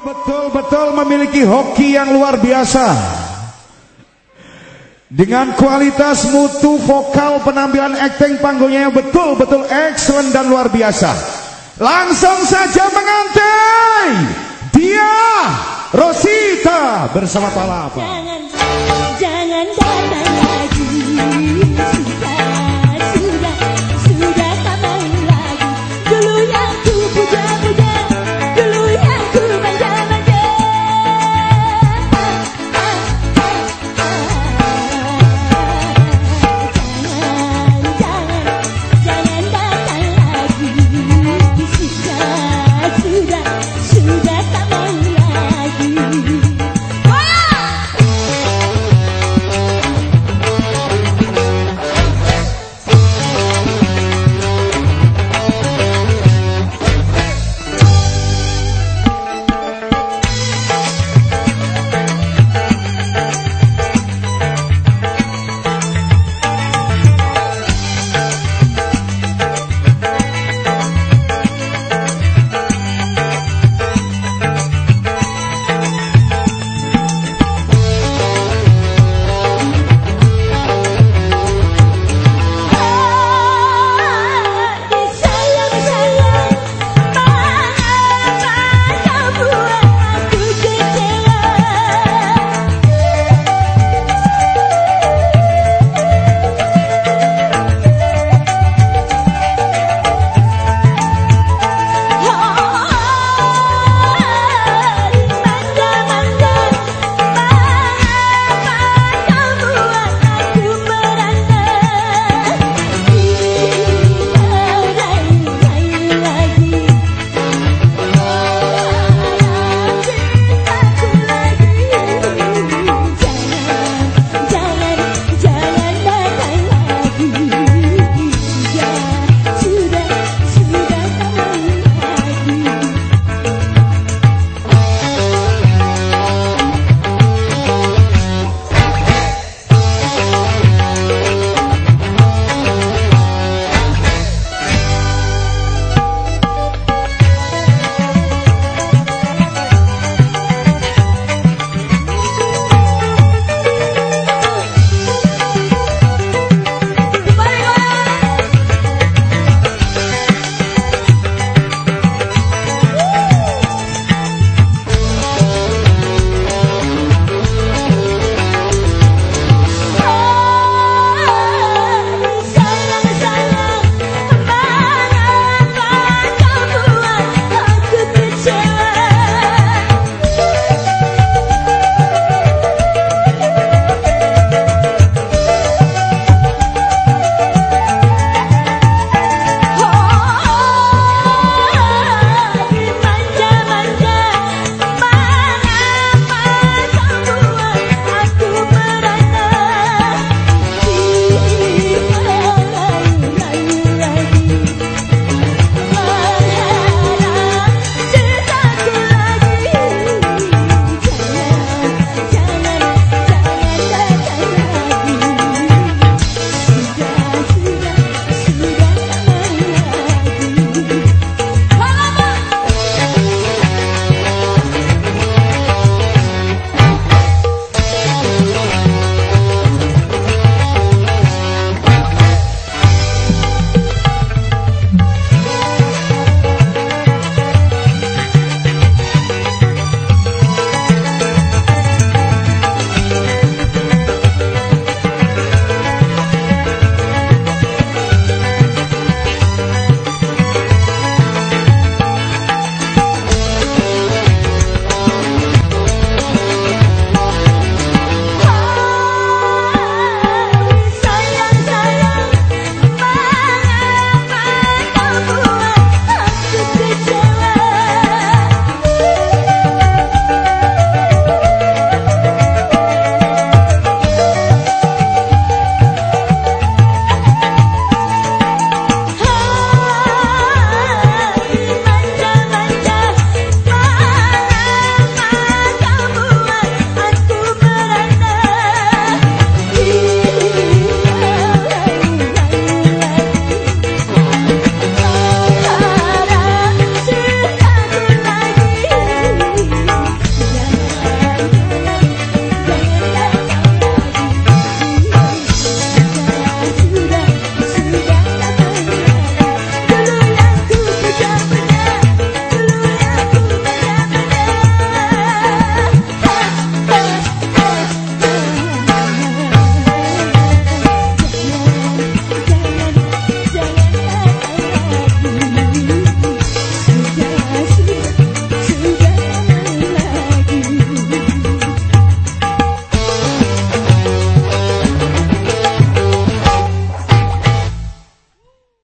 betul-betul memiliki hoki yang luar biasa. Dengan kualitas mutu vokal penampilan acting panggungnya yang betul-betul excellent dan luar biasa. Langsung saja mengantai dia Rosita bersama Palapa.